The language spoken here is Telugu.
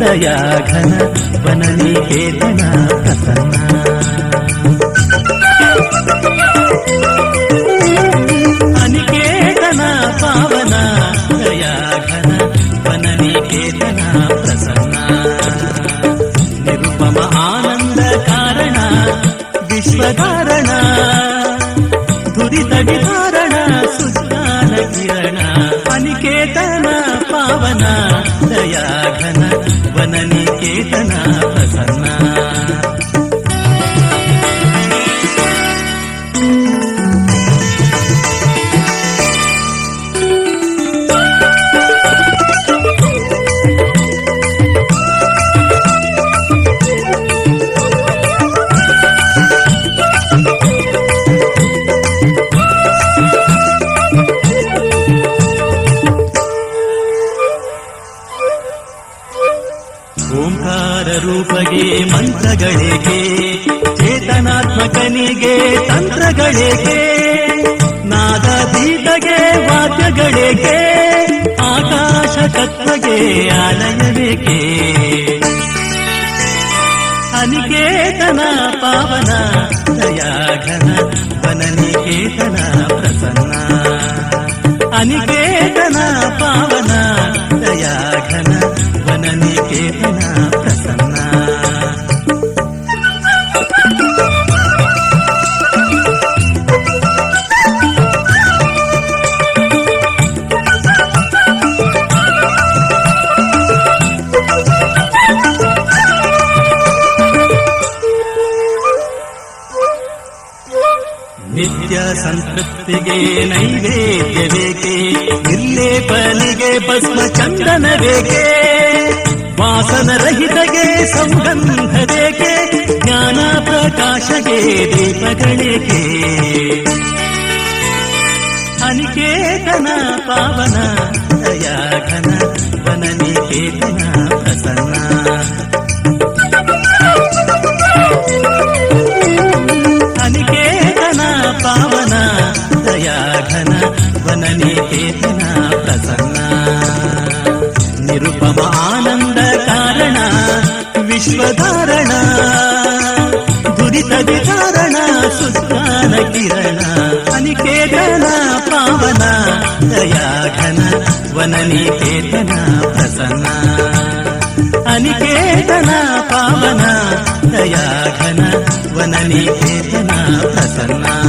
దయాఘన వననికేతన ప్రసన్న. అనికేతన పావన దయాఘన వననికేతన ప్రసన్న. నిరుపమ ఆనంద కారణ విశ్వకారణ దురిత నివారణ సుజ్ఞాన కిరణ. అనికేతన పావన దయాఘన వననికేతన ప్రసన్న ಓಂಕಾರ ರೂಪಗೆ ಮಂತ್ರಗಳಿಗೆ, ಚೇತನಾತ್ಮಕನಿಗೆ ತಂತ್ರಗಳಿಗೆ ನಾದ ಬೀಟಗೆ ವಾದ್ಯಗಳಿಗೆ ಆಕಾಶ ತತ್ವಗೆ ಆಲಯಬೇಕೆ ಅನಿಕೇತನ ಪಾವನ, ದಯಾಘನ, ವನನಿಕೇತನ ಪ್ರಸನ್ನ. ಅನಿಕೇತನ ನಿತ್ಯ ಸಂತೃಪ್ತಿಗೆ ನೈವೇದ್ಯ ಬೇಕೆ? ನಿರ್ಲೇಪನಿಗೆ ಭಸ್ಮ ಚಂದನ ಬೇಕೆ? ವಾಸನ ರಹಿತಗೆ ಸಂಬಂಧ ಬೇಕೆ? ಜ್ಞಾನ ಪ್ರಕಾಶಗೆ ದೀಪಗಳಿಗೆ ಅನಿಕೇತನ ಪಾವನ, ದಯಾಘನ, ವನನಿಕೇತನ ಪ್ರಸನ್ನ. ప్రసన్న ప్రసన్న. నిరుపమ ఆనంద కారణ విశ్వధారಣ దురిత విధారణ సుస్థాన కిరణ అనికేతన పావన దయాఘన వననికేతన ప్రసన్న. అనికేతన పావన దయాఘన వననికేతన ప్రసన్నా.